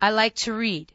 I like to read.